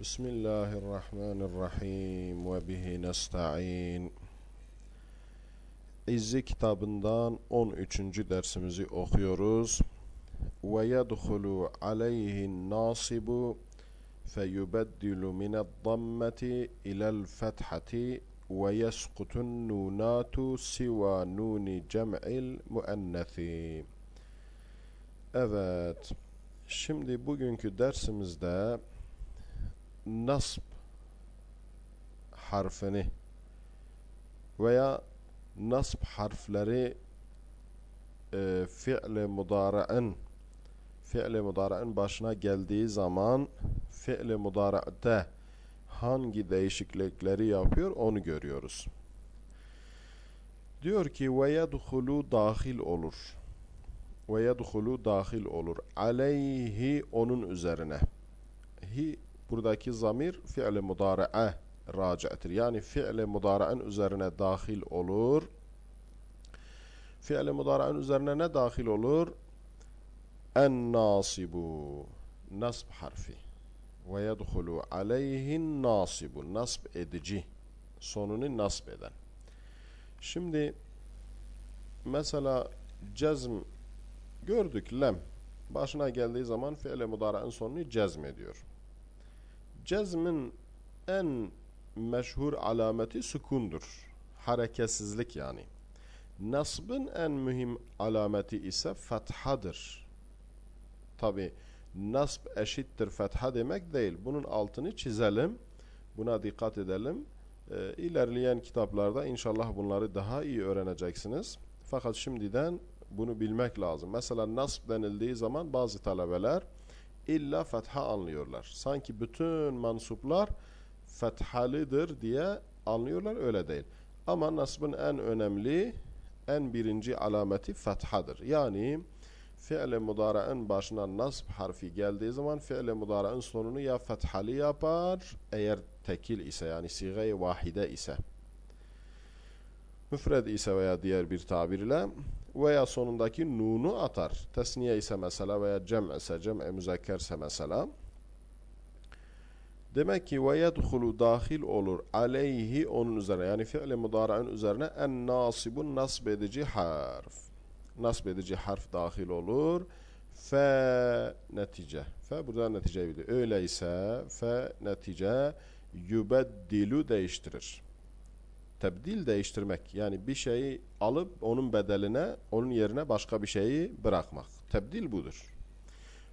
بسم الله الرحمن الرحيم وبه nesta'in İzzi kitabından 13. dersimizi okuyoruz. Ve yedhulu aleyhin nasibu feyubeddilu mined-dammeti ilel-fethati ve yesqutun nunatu siva nuni cem'il muennesi. Evet. Şimdi bugünkü dersimizde nasb harfini veya nasb harfleri e, fi'li mudari'in fi'li mudari'in başına geldiği zaman fi'li mudari'de hangi değişiklikleri yapıyor onu görüyoruz. Diyor ki ve yedhulu dahil olur. Ve yedhulu dahil olur. Aleyhi onun üzerine. Hi buradaki zamir fi'li mudari'e raci'tir. Yani fi'li mudari'in üzerine dahil olur. Fi'li mudari'in üzerine ne dahil olur? En nasibu. Nasb harfi. Ve yedhulu aleyhin nasibu. Nasb edici. Sonunu nasb eden. Şimdi mesela cezm gördük lem. Başına geldiği zaman fi'li mudari'in sonunu cezm ediyor. Cezmin en meşhur alameti sükundur. Hareketsizlik yani. Nasbın en mühim alameti ise fethadır. Tabi nasb eşittir fetha demek değil. Bunun altını çizelim. Buna dikkat edelim. Ee, ilerleyen kitaplarda inşallah bunları daha iyi öğreneceksiniz. Fakat şimdiden bunu bilmek lazım. Mesela nasb denildiği zaman bazı talebeler illa fetha anlıyorlar. Sanki bütün mansuplar fethalıdır diye anlıyorlar öyle değil. Ama nasbın en önemli en birinci alameti fethadır. Yani fi'li mudari'in başına nasb harfi geldiği zaman fi'li mudari'in sonunu ya fethalı yapar eğer tekil ise yani sigaye vahide ise müfred ise veya diğer bir tabirle veya sonundaki nunu atar. Tesniye ise mesela veya cem ise cem'e müzekkerse mesela. Demek ki ve yedhulu dahil olur aleyhi onun üzerine yani fi'li mudari'in üzerine en nasibun nasb edici harf. Nasb edici harf dahil olur. Fe netice. Fe burada netice biliyor. Öyleyse fe netice yübeddilu değiştirir tebdil değiştirmek. Yani bir şeyi alıp onun bedeline, onun yerine başka bir şeyi bırakmak. Tebdil budur.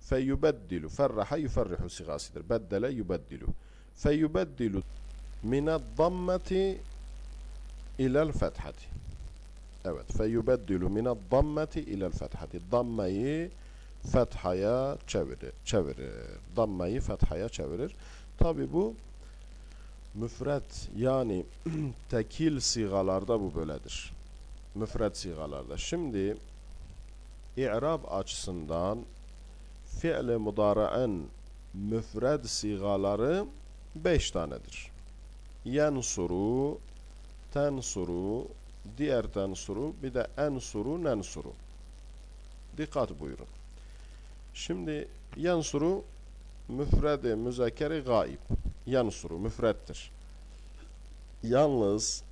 Feyubeddilu. Ferraha yuferrihu sigasidir. Beddele yubeddilu. Feyubeddilu mined dammeti ilel fethati. Evet. Feyubeddilu mined dammeti ilel fethati. Dammayı fethaya çevirir. çevirir. Dammayı fethaya çevirir. Tabi bu müfret yani tekil sigalarda bu böyledir. Müfret sigalarda. Şimdi i'rab açısından fi'li mudari'in müfred sigaları beş tanedir. Yensuru, tensuru, diğer tensuru, bir de ensuru, nensuru. Dikkat buyurun. Şimdi yensuru müfredi müzekeri gaib yansuru müfrettir. Yalnız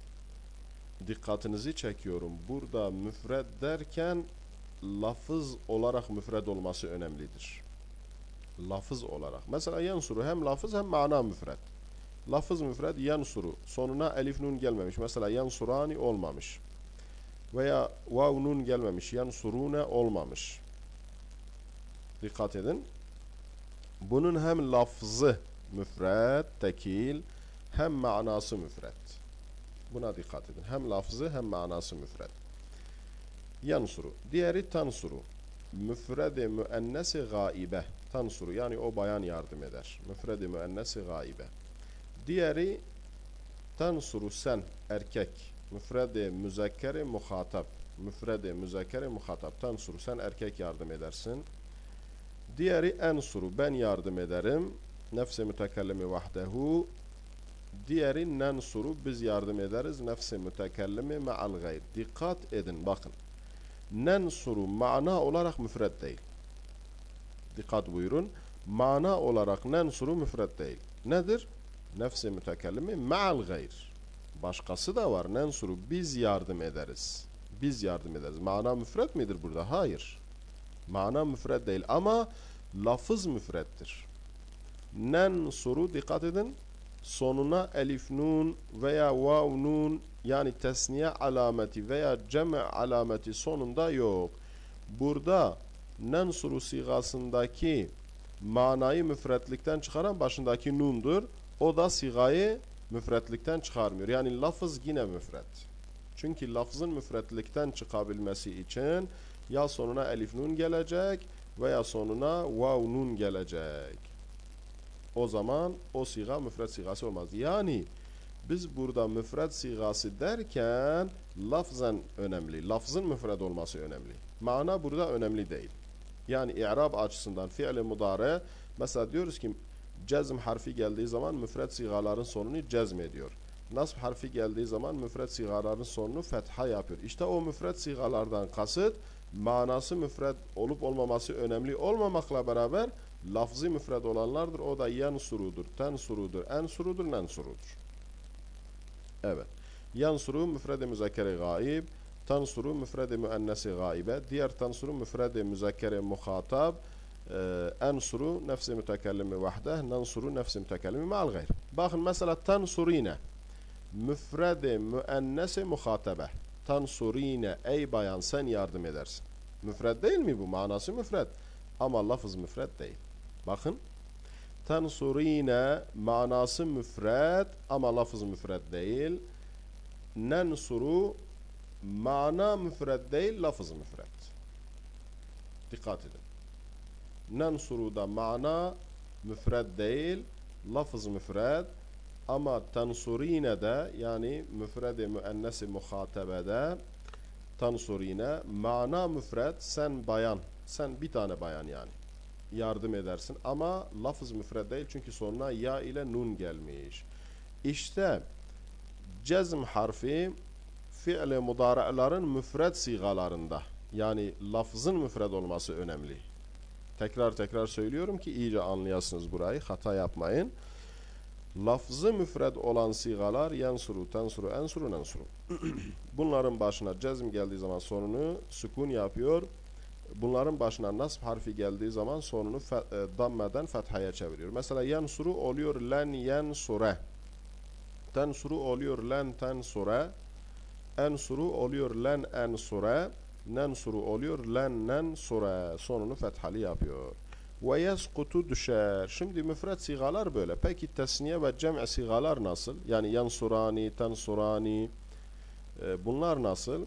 dikkatinizi çekiyorum. Burada müfred derken lafız olarak müfred olması önemlidir. Lafız olarak. Mesela yansuru hem lafız hem mana müfred. Lafız müfred yansuru. Sonuna elif nun gelmemiş. Mesela yansurani olmamış. Veya vav nun gelmemiş. Yansurune olmamış. Dikkat edin. Bunun hem lafzı müfred, tekil hem manası müfred. Buna dikkat edin. Hem lafzı hem manası müfred. Yansuru. Diğeri tansuru. Müfredi müennesi gaibe. Tansuru yani o bayan yardım eder. Müfredi müennesi gaibe. Diğeri tansuru sen erkek. Müfredi müzekkeri muhatap. Müfredi müzekkeri muhatap. Tansuru sen erkek yardım edersin. Diğeri ensuru ben yardım ederim nefse mütekellimi vahdehu diğeri nensuru biz yardım ederiz nefse mütekellimi ma'al gayr. Dikkat edin bakın. Nensuru mana olarak müfred değil. Dikkat buyurun. Mana olarak nensuru müfred değil. Nedir? Nefsi mütekellimi ma'al gayr. Başkası da var. Nensuru biz yardım ederiz. Biz yardım ederiz. Mana müfret midir burada? Hayır. Mana müfret değil ama lafız müfrettir. Nensuru dikkat edin. Sonuna elif nun veya vav nun yani tesniye alameti veya ceme alameti sonunda yok. Burada nensuru sigasındaki manayı müfretlikten çıkaran başındaki nundur. O da sigayı müfretlikten çıkarmıyor. Yani lafız yine müfret. Çünkü lafzın müfretlikten çıkabilmesi için ya sonuna elif nun gelecek veya sonuna vav nun gelecek. O zaman o siga müfret sigası olmaz. Yani biz burada müfret sigası derken lafzen önemli. Lafzın müfred olması önemli. Mana burada önemli değil. Yani i'rab açısından fiil-i mudare mesela diyoruz ki cezm harfi geldiği zaman müfred sigaların sonunu cezm ediyor. Nasb harfi geldiği zaman müfred sigaların sonunu fetha yapıyor. İşte o müfred sigalardan kasıt manası müfred olup olmaması önemli olmamakla beraber lafzı müfred olanlardır. O da yen surudur, ten surudur, en surudur, nen surudur. Evet. Yansuru müfredi müzakkere gaib, tansuru müfredi müennesi gaibe, diğer tansuru müfredi müzakkere muhatab, ensuru nefsi mütekellimi vahdeh, nansuru nefsi mütekellimi ma'al gayr. Bakın mesela tansurine müfredi müennesi muhatabe. Tansurine ey bayan sen yardım edersin. Müfred değil mi bu? Manası müfred. Ama lafız müfred değil. Bakın. Tansurine manası müfred ama lafız müfred değil. Nensuru mana müfred değil, lafız müfred. Dikkat edin. Nensuru da mana müfred değil, lafız müfred. Ama tansurine de yani müfredi müennesi muhatabede tansurine mana müfred sen bayan sen bir tane bayan yani yardım edersin ama lafız müfred değil çünkü sonuna ya ile nun gelmiş. İşte cezm harfi fiili mudara'ların müfred sigalarında yani lafzın müfred olması önemli. Tekrar tekrar söylüyorum ki iyice anlayasınız burayı hata yapmayın. Lafzı müfred olan sigalar yansuru, tensuru, ensuru, nensuru. Bunların başına cezm geldiği zaman sonunu sükun yapıyor. Bunların başına nasb harfi geldiği zaman sonunu fe, e, dammeden fethaya çeviriyor. Mesela yansuru oluyor len yensure. Tensuru oluyor len tensure. Ensuru oluyor len ensure. Nensuru oluyor len nensure. Sonunu fethali yapıyor. Ve yeskutu düşer. Şimdi müfred sigalar böyle. Peki tesniye ve cem'i sigalar nasıl? Yani yansurani, tensurani e, bunlar nasıl?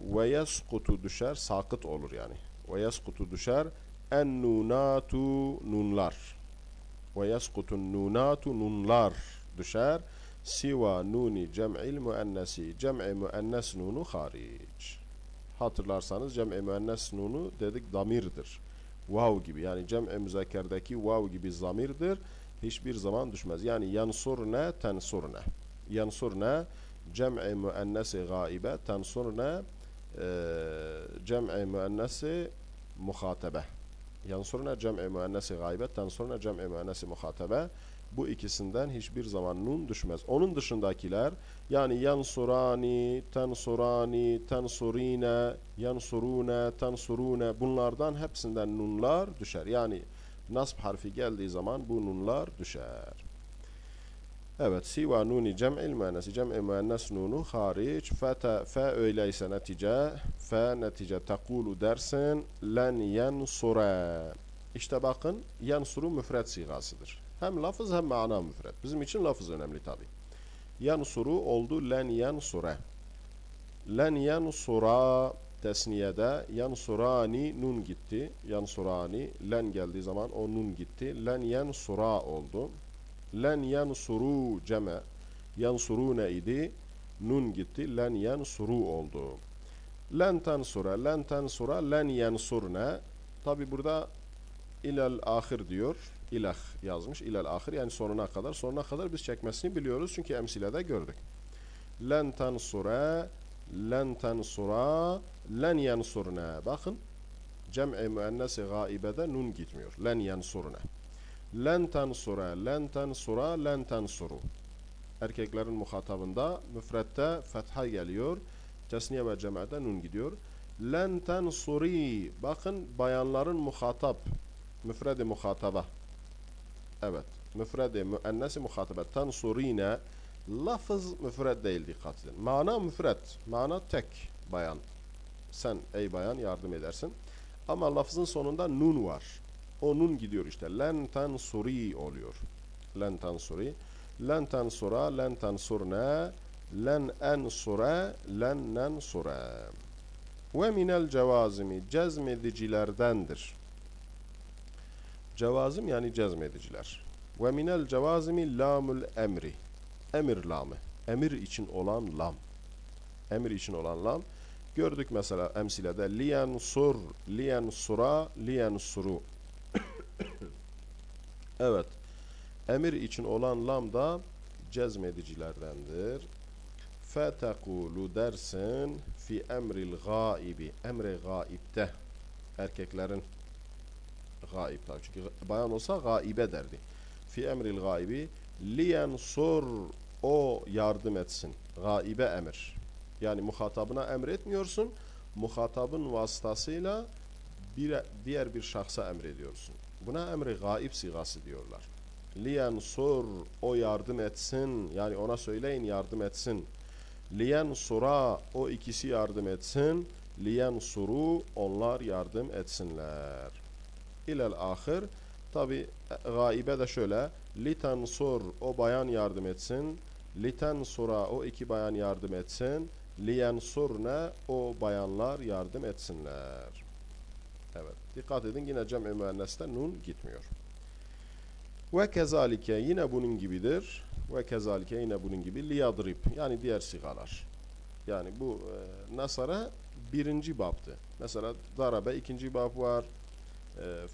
Ve yeskutu düşer. Sakıt olur yani. Ve yeskutu düşer. En nunatu nunlar. Ve yeskutun nunatu nunlar düşer. Siva nuni cem'il müennesi. Cem'i müennes nunu hariç. Hatırlarsanız cem'i müennes nunu dedik damirdir vav gibi yani cem'e müzakkerdeki vav gibi zamirdir. Hiçbir zaman düşmez. Yani yansurne tensurne. Yansurne cem'i müennesi gaibe tensurne cem'i müennesi muhatabe. Yansurne cem'i müennesi gaibe tensurne cem'i müennesi muhatabe. Bu ikisinden hiçbir zaman nun düşmez. Onun dışındakiler yani yansurani, tensurani, tensurine, yansurune, tensurune bunlardan hepsinden nunlar düşer. Yani nasb harfi geldiği zaman bu nunlar düşer. Evet, siva nuni cem'il müennesi, cem'i müennes nunu hariç, fe, fe öyleyse netice, fe netice tekulu dersin, len yensure. İşte bakın, yansuru müfred sigasıdır. Hem lafız hem mana müfred. Bizim için lafız önemli tabi. Yansuru oldu len yansure. Len yansura tesniyede yansurani nun gitti. Yansurani len geldiği zaman o nun gitti. Len yansura oldu. Len yansuru ceme. Yansurune idi. Nun gitti. Len yansuru oldu. Len tansura, len tansura, len yansurne. Tabi burada ilel ahir diyor ilah yazmış. İlel ahir yani sonuna kadar. Sonuna kadar biz çekmesini biliyoruz. Çünkü emsilede gördük. Len tansure len tansura len yansurne. Bakın cem'i müennesi gaibede nun gitmiyor. Len yansurne. Len tensura, len tensura, len tensuru. Erkeklerin muhatabında müfrette fetha geliyor. Tesniye ve cem'de nun gidiyor. Len tensuri. Bakın bayanların muhatap. Müfredi muhataba. Evet. Müfredi müennesi muhatabe. Tensurine. Lafız müfred değil dikkat edin. Mana müfred. Mana tek bayan. Sen ey bayan yardım edersin. Ama lafızın sonunda nun var. O nun gidiyor işte. Len tensuri oluyor. Len tensuri. Len tensura, len tensurne, len ensure, len nensure. Ve minel cevazimi cezmedicilerdendir. Cevazim yani cezmediciler. Ve minel cevazimi lamul emri. Emir lamı. Emir için olan lam. Emir için olan lam. Gördük mesela emsilede liyen sur, liyen sura, liyen suru. Evet. Emir için olan lam da cezmedicilerdendir. Fetekulu dersin fi emril gaibi. Emre gaibte. Erkeklerin gaib. Çünkü bayan olsa gaibe derdi. Fi emril gaibi liyen sur o yardım etsin. Gaibe emir. Yani muhatabına emretmiyorsun. Muhatabın vasıtasıyla bir, diğer bir şahsa emrediyorsun. Buna emri gaib sigası diyorlar. Liyen sur o yardım etsin. Yani ona söyleyin yardım etsin. Liyen sura o ikisi yardım etsin. Liyen suru onlar yardım etsinler. İlel ahir tabi gaibe de şöyle liten sur o bayan yardım etsin. Liten sura o iki bayan yardım etsin. Liyen surne o bayanlar yardım etsinler. Evet. Dikkat edin yine cem-i nun gitmiyor. Ve kezalike yine bunun gibidir. Ve kezalike yine bunun gibi liyadrib yani diğer sigalar. Yani bu e, nasara birinci babdı. Mesela darabe ikinci bab var. E, e,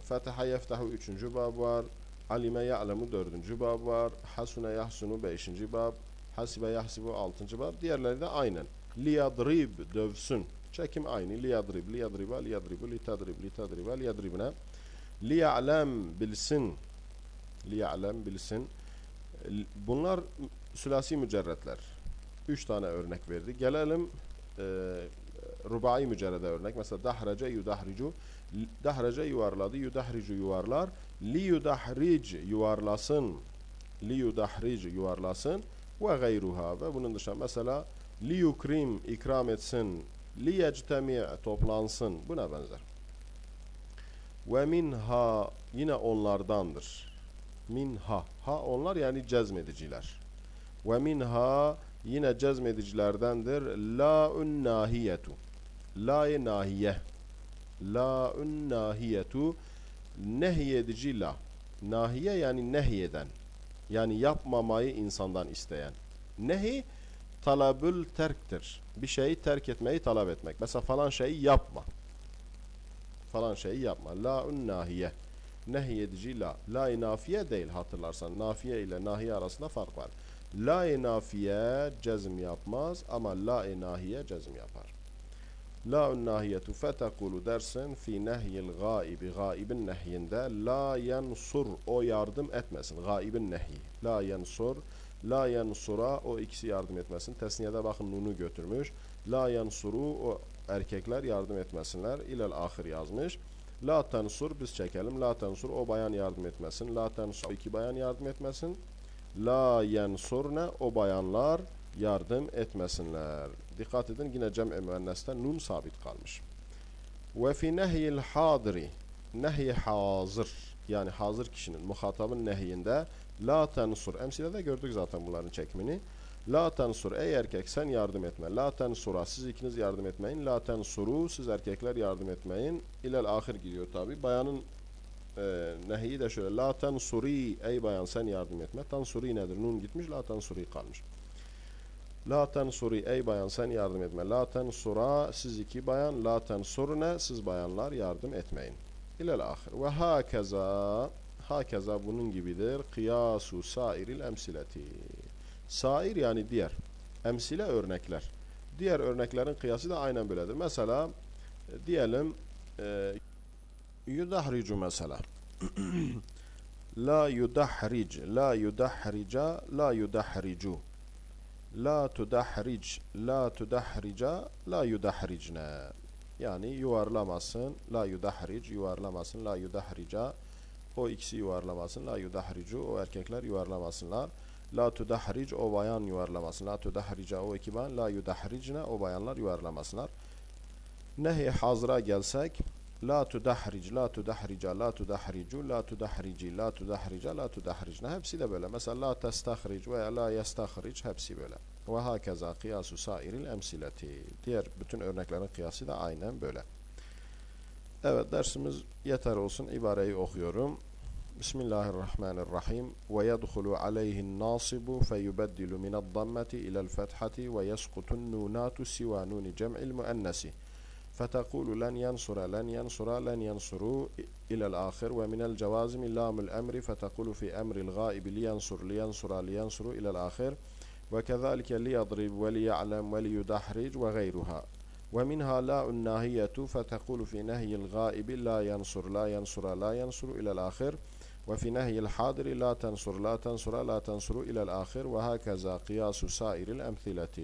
Fetaha yeftahu üçüncü bab var. Alime ya'lemu dördüncü bab var. Hasune yahsunu beşinci bab. Hasibe yahsibu altıncı bab. Diğerleri de aynen. Liyadrib dövsün. Çekim aynı. Liyadrib, liyadriba, liyadribu, litadrib, litadriba, liyadribne. Liya'lem bilsin. Liya'lem bilsin. Bunlar sülasi mücerretler. Üç tane örnek verdi. Gelelim e, rubai mücerrede örnek. Mesela dahrace yudahricu. Dahrace yuvarladı. Yudahricu yuvarlar. Li yudahric yuvarlasın. Li yudahric yuvarlasın. Ve gayruha. Ve bunun dışında mesela li yukrim ikram etsin. Li yectemi toplansın. Buna benzer. Ve minha yine onlardandır. Minha. Ha onlar yani cezmediciler. Ve minha yine cezmedicilerdendir. La'un nahiyetu. La-i nahiye. La'un nahiyetu. Nehyedici la. Nahiye yani nehyeden. Yani yapmamayı insandan isteyen. Nehi talabül terktir. Bir şeyi terk etmeyi talep etmek. Mesela falan şeyi yapma. Falan şeyi yapma. La'un nahiye. Nehyedici la. La-i nafiye değil hatırlarsan. Nafiye ile nahiye arasında fark var. La-i nafiye cezm yapmaz ama la-i nahiye cezm yapar. La-un nahiyetu fetekulu dersin fi nehyil gaibi. Gaibin nehyinde la yensur o yardım etmesin. Gaibin nehyi. La yensur La yensura o ikisi yardım etmesin. Tesniyede bakın nunu götürmüş. La yensuru o erkekler yardım etmesinler. İlel ahir yazmış. La tensur biz çekelim. La tensur o bayan yardım etmesin. La tensur iki bayan yardım etmesin. La yensurne o bayanlar yardım etmesinler. Dikkat edin yine cem'i müenneste nun sabit kalmış. Ve fi nehyil hadiri nehy hazır yani hazır kişinin muhatabın nehyinde la tensur emsilede gördük zaten bunların çekimini. La tensur ey erkek sen yardım etme. La tensura siz ikiniz yardım etmeyin. La tensuru siz erkekler yardım etmeyin. İlel ahir gidiyor tabi. Bayanın e, nehiyi de şöyle. La tensuri ey bayan sen yardım etme. Tensuri nedir? Nun gitmiş. La tensuri kalmış. La tensuri ey bayan sen yardım etme. La tensura siz iki bayan. La tensurne siz bayanlar yardım etmeyin. İlel ahir. Ve hakeza hakeza bunun gibidir. Kıyasu sairil emsileti. Sair yani diğer. Emsile örnekler. Diğer örneklerin kıyası da aynen böyledir. Mesela diyelim e, yudahricu mesela. La yudahric, la yudahrica, la yudahricu. La tudahric, la tudahrica, la yudahricne. Yani yuvarlamasın, la yudahric, yuvarlamasın, la yudahrica. O ikisi yuvarlamasın, la yudahricu, o erkekler yuvarlamasınlar. La tudahric, o bayan yuvarlamasın. La tudahrica, o iki bayan, la yudahricne, o bayanlar yuvarlamasınlar. Nehi hazıra gelsek, La tudahric, la tudahrica, la tudahricu, la tudahrici, la tudahrica, la tudahricne. Hepsi de böyle. Mesela la testahric veya la yestahric hepsi böyle. Ve hakeza kıyasu sairil emsileti. Diğer bütün örneklerin kıyası da aynen böyle. Evet dersimiz yeter olsun. İbareyi okuyorum. Bismillahirrahmanirrahim. Ve yedhulu aleyhin nasibu feyubeddilu mined dammeti ilel fethati ve yeskutun nunatu siva nuni cem'il müennesi. فتقول لن ينصر لن ينصر لن ينصروا إلى الآخر ومن الجوازم لام الأمر فتقول في أمر الغائب لينصر لينصر لينصر إلى الآخر وكذلك ليضرب وليعلم وليدحرج وغيرها ومنها لا الناهية فتقول في نهي الغائب لا ينصر لا ينصر لا ينصر إلى الآخر. وفي نهي الحاضر لا تنصر لا تنصر لا تنصر إلى الآخر. وهكذا قياس سائر الأمثلة.